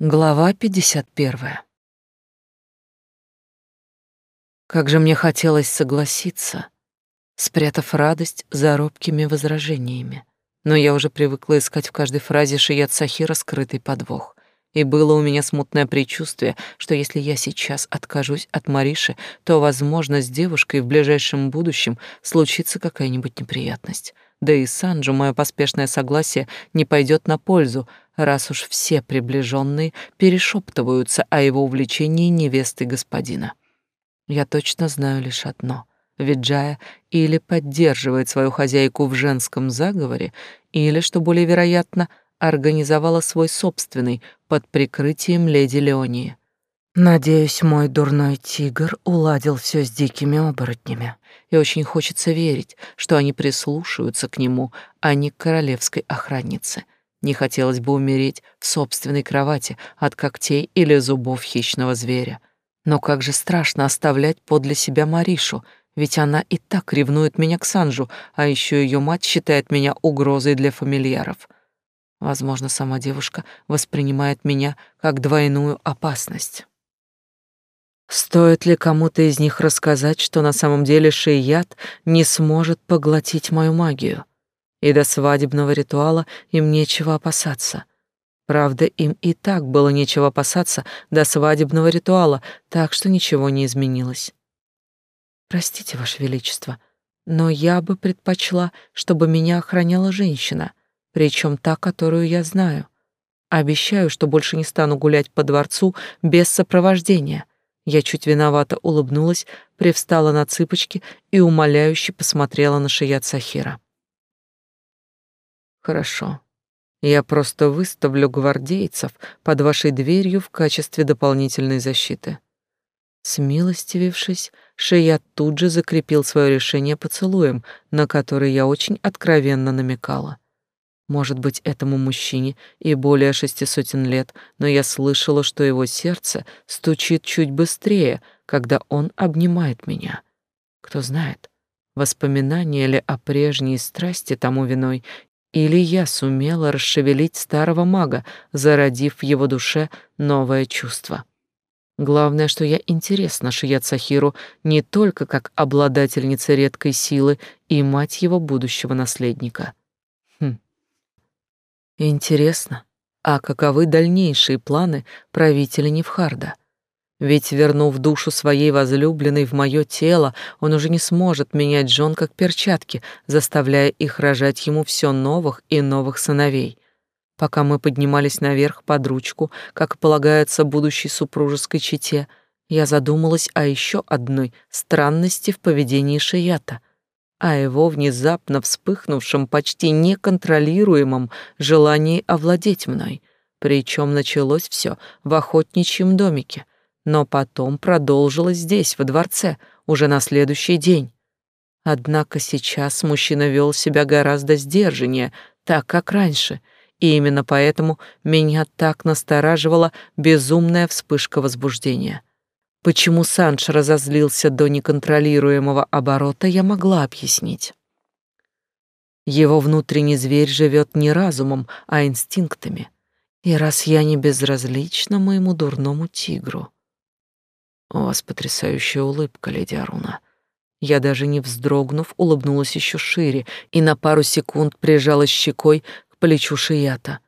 Глава 51. Как же мне хотелось согласиться, спрятав радость за робкими возражениями. Но я уже привыкла искать в каждой фразе Шият Сахира скрытый подвох. И было у меня смутное предчувствие, что если я сейчас откажусь от Мариши, то, возможно, с девушкой в ближайшем будущем случится какая-нибудь неприятность. Да и Санджу мое поспешное согласие не пойдет на пользу, раз уж все приближенные перешептываются о его увлечении невестой господина. Я точно знаю лишь одно. Виджая или поддерживает свою хозяйку в женском заговоре, или, что более вероятно, организовала свой собственный под прикрытием леди Леонии. Надеюсь, мой дурной тигр уладил все с дикими оборотнями, и очень хочется верить, что они прислушаются к нему, а не к королевской охраннице — не хотелось бы умереть в собственной кровати от когтей или зубов хищного зверя. Но как же страшно оставлять подле себя Маришу, ведь она и так ревнует меня к Санжу, а еще ее мать считает меня угрозой для фамильяров. Возможно, сама девушка воспринимает меня как двойную опасность. Стоит ли кому-то из них рассказать, что на самом деле Шейят не сможет поглотить мою магию? И до свадебного ритуала им нечего опасаться. Правда, им и так было нечего опасаться до свадебного ритуала, так что ничего не изменилось. Простите, Ваше Величество, но я бы предпочла, чтобы меня охраняла женщина, причем та, которую я знаю. Обещаю, что больше не стану гулять по дворцу без сопровождения. Я чуть виновато улыбнулась, привстала на цыпочки и умоляюще посмотрела на Шият Сахира. Хорошо. Я просто выставлю гвардейцев под вашей дверью в качестве дополнительной защиты. Смилостивившись, Шея тут же закрепил свое решение поцелуем, на который я очень откровенно намекала. Может быть, этому мужчине и более шести сотен лет, но я слышала, что его сердце стучит чуть быстрее, когда он обнимает меня. Кто знает, воспоминания ли о прежней страсти тому виной, или я сумела расшевелить старого мага, зародив в его душе новое чувство. Главное, что я интересна Шият Сахиру не только как обладательница редкой силы и мать его будущего наследника. Хм. Интересно, а каковы дальнейшие планы правителя Невхарда? Ведь, вернув душу своей возлюбленной в мое тело, он уже не сможет менять жен как перчатки, заставляя их рожать ему все новых и новых сыновей. Пока мы поднимались наверх под ручку, как полагается будущей супружеской чете, я задумалась о еще одной странности в поведении Шията, о его внезапно вспыхнувшем, почти неконтролируемом желании овладеть мной. Причем началось все в охотничьем домике — но потом продолжилось здесь, во дворце, уже на следующий день. Однако сейчас мужчина вел себя гораздо сдержаннее, так как раньше, и именно поэтому меня так настораживала безумная вспышка возбуждения. Почему Санж разозлился до неконтролируемого оборота, я могла объяснить. Его внутренний зверь живет не разумом, а инстинктами. И раз я не безразлична моему дурному тигру, у вас потрясающая улыбка, леди Аруна. Я даже не вздрогнув, улыбнулась еще шире и на пару секунд прижалась щекой к плечу Шията.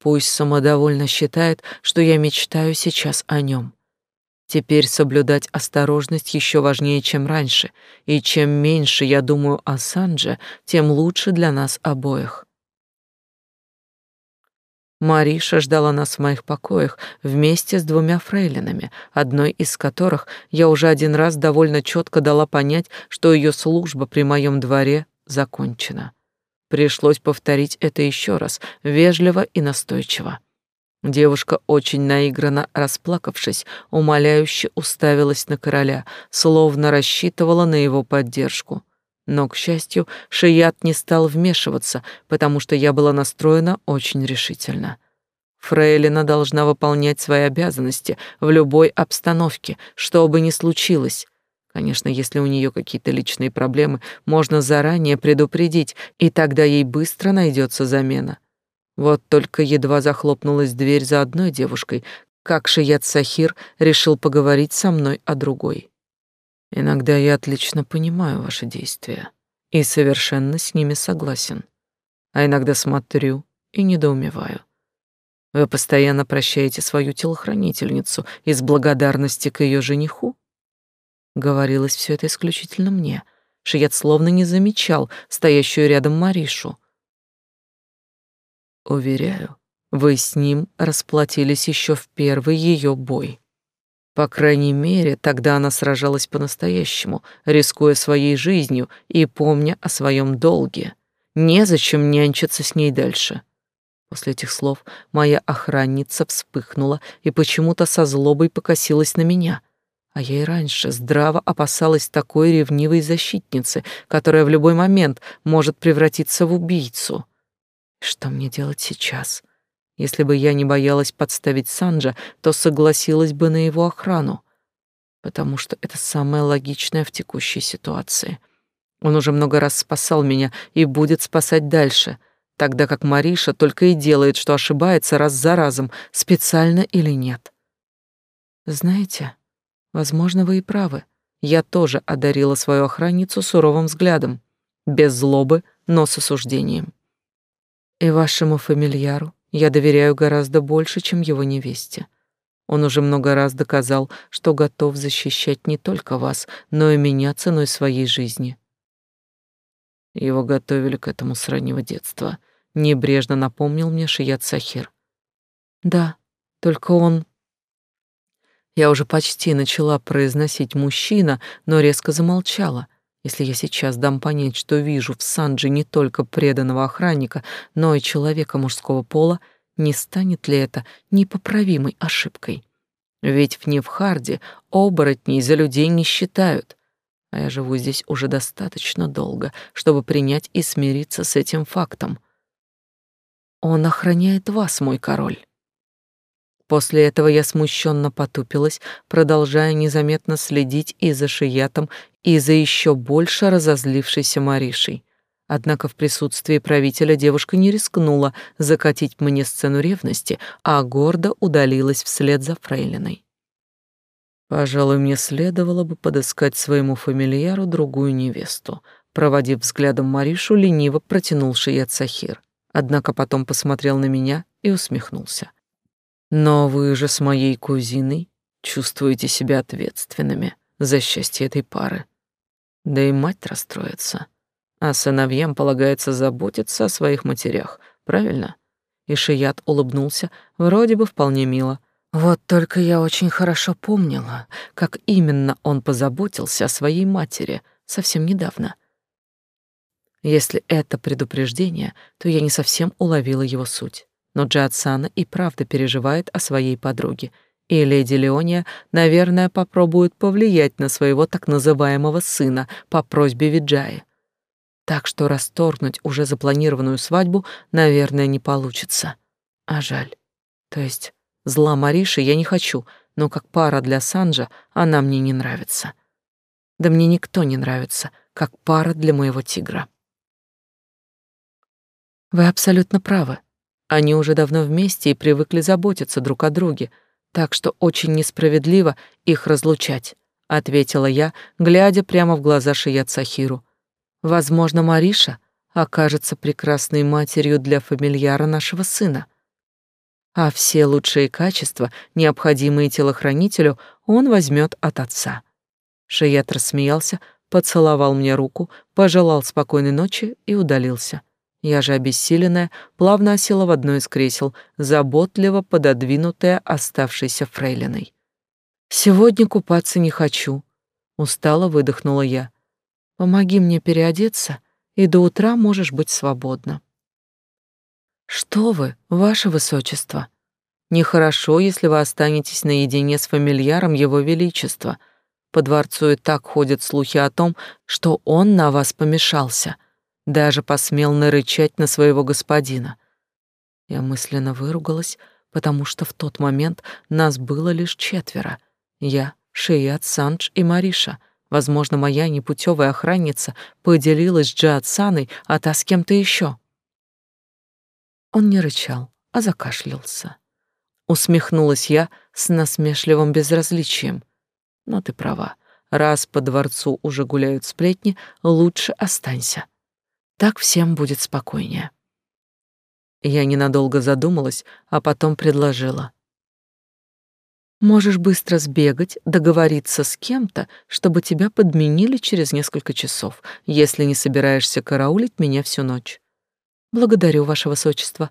Пусть самодовольно считает, что я мечтаю сейчас о нем. Теперь соблюдать осторожность еще важнее, чем раньше, и чем меньше я думаю о Сандже, тем лучше для нас обоих. Мариша ждала нас в моих покоях вместе с двумя фрейлинами, одной из которых я уже один раз довольно четко дала понять, что ее служба при моем дворе закончена. Пришлось повторить это еще раз, вежливо и настойчиво. Девушка, очень наигранно расплакавшись, умоляюще уставилась на короля, словно рассчитывала на его поддержку. Но, к счастью, Шият не стал вмешиваться, потому что я была настроена очень решительно. Фрейлина должна выполнять свои обязанности в любой обстановке, что бы ни случилось. Конечно, если у нее какие-то личные проблемы, можно заранее предупредить, и тогда ей быстро найдется замена. Вот только едва захлопнулась дверь за одной девушкой, как Шият Сахир решил поговорить со мной о другой. Иногда я отлично понимаю ваши действия и совершенно с ними согласен. А иногда смотрю и недоумеваю. Вы постоянно прощаете свою телохранительницу из благодарности к ее жениху? Говорилось все это исключительно мне. Шият словно не замечал стоящую рядом Маришу. Уверяю, вы с ним расплатились еще в первый ее бой. По крайней мере, тогда она сражалась по-настоящему, рискуя своей жизнью и помня о своем долге. Незачем нянчиться с ней дальше. После этих слов моя охранница вспыхнула и почему-то со злобой покосилась на меня. А я и раньше здраво опасалась такой ревнивой защитницы, которая в любой момент может превратиться в убийцу. Что мне делать сейчас? Если бы я не боялась подставить Санджа, то согласилась бы на его охрану, потому что это самое логичное в текущей ситуации. Он уже много раз спасал меня и будет спасать дальше, тогда как Мариша только и делает, что ошибается раз за разом, специально или нет. Знаете, возможно, вы и правы. Я тоже одарила свою охранницу суровым взглядом, без злобы, но с осуждением. И вашему фамильяру я доверяю гораздо больше, чем его невесте. Он уже много раз доказал, что готов защищать не только вас, но и меня ценой своей жизни. Его готовили к этому с раннего детства. Небрежно напомнил мне Шият Сахир. Да, только он... Я уже почти начала произносить «мужчина», но резко замолчала — если я сейчас дам понять, что вижу в Санджи не только преданного охранника, но и человека мужского пола, не станет ли это непоправимой ошибкой? Ведь в Невхарде оборотней за людей не считают, а я живу здесь уже достаточно долго, чтобы принять и смириться с этим фактом. Он охраняет вас, мой король. После этого я смущенно потупилась, продолжая незаметно следить и за Шиятом, и за еще больше разозлившейся Маришей. Однако в присутствии правителя девушка не рискнула закатить мне сцену ревности, а гордо удалилась вслед за фрейлиной. Пожалуй, мне следовало бы подыскать своему фамильяру другую невесту. Проводив взглядом Маришу, лениво протянул Шият Сахир. Однако потом посмотрел на меня и усмехнулся. Но вы же с моей кузиной чувствуете себя ответственными за счастье этой пары. Да и мать расстроится. А сыновьям полагается заботиться о своих матерях, правильно? И Шият улыбнулся, вроде бы вполне мило. Вот только я очень хорошо помнила, как именно он позаботился о своей матери совсем недавно. Если это предупреждение, то я не совсем уловила его суть но Джиатсана и правда переживает о своей подруге, и леди Леония, наверное, попробует повлиять на своего так называемого сына по просьбе Виджаи. Так что расторгнуть уже запланированную свадьбу, наверное, не получится. А жаль. То есть зла Мариши я не хочу, но как пара для Санджа она мне не нравится. Да мне никто не нравится, как пара для моего тигра. Вы абсолютно правы, они уже давно вместе и привыкли заботиться друг о друге, так что очень несправедливо их разлучать, ответила я, глядя прямо в глаза Шият Сахиру. Возможно, Мариша окажется прекрасной матерью для фамильяра нашего сына. А все лучшие качества, необходимые телохранителю, он возьмет от отца. Шият рассмеялся, поцеловал мне руку, пожелал спокойной ночи и удалился. Я же обессиленная плавно осела в одно из кресел, заботливо пододвинутая оставшейся фрейлиной. «Сегодня купаться не хочу», — устало выдохнула я. «Помоги мне переодеться, и до утра можешь быть свободна». «Что вы, ваше высочество? Нехорошо, если вы останетесь наедине с фамильяром его величества. По дворцу и так ходят слухи о том, что он на вас помешался» даже посмел нарычать на своего господина. Я мысленно выругалась, потому что в тот момент нас было лишь четверо. Я, Шият, Сандж и Мариша. Возможно, моя непутевая охранница поделилась с Джиатсаной, а та с кем-то еще. Он не рычал, а закашлялся. Усмехнулась я с насмешливым безразличием. Но ты права. Раз по дворцу уже гуляют сплетни, лучше останься. Так всем будет спокойнее. Я ненадолго задумалась, а потом предложила. Можешь быстро сбегать, договориться с кем-то, чтобы тебя подменили через несколько часов, если не собираешься караулить меня всю ночь. Благодарю, ваше высочество.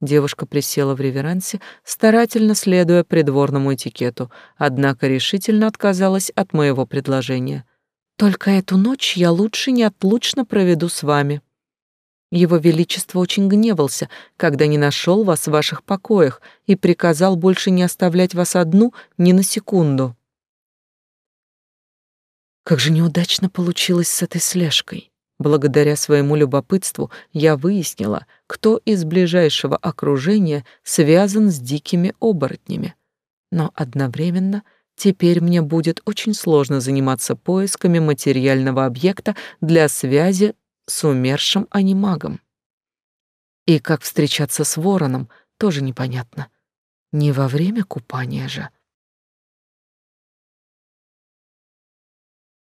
Девушка присела в реверансе, старательно следуя придворному этикету, однако решительно отказалась от моего предложения. Только эту ночь я лучше неотлучно проведу с вами. Его Величество очень гневался, когда не нашел вас в ваших покоях и приказал больше не оставлять вас одну ни на секунду. Как же неудачно получилось с этой слежкой. Благодаря своему любопытству я выяснила, кто из ближайшего окружения связан с дикими оборотнями. Но одновременно теперь мне будет очень сложно заниматься поисками материального объекта для связи с умершим анимагом. И как встречаться с вороном, тоже непонятно. Не во время купания же.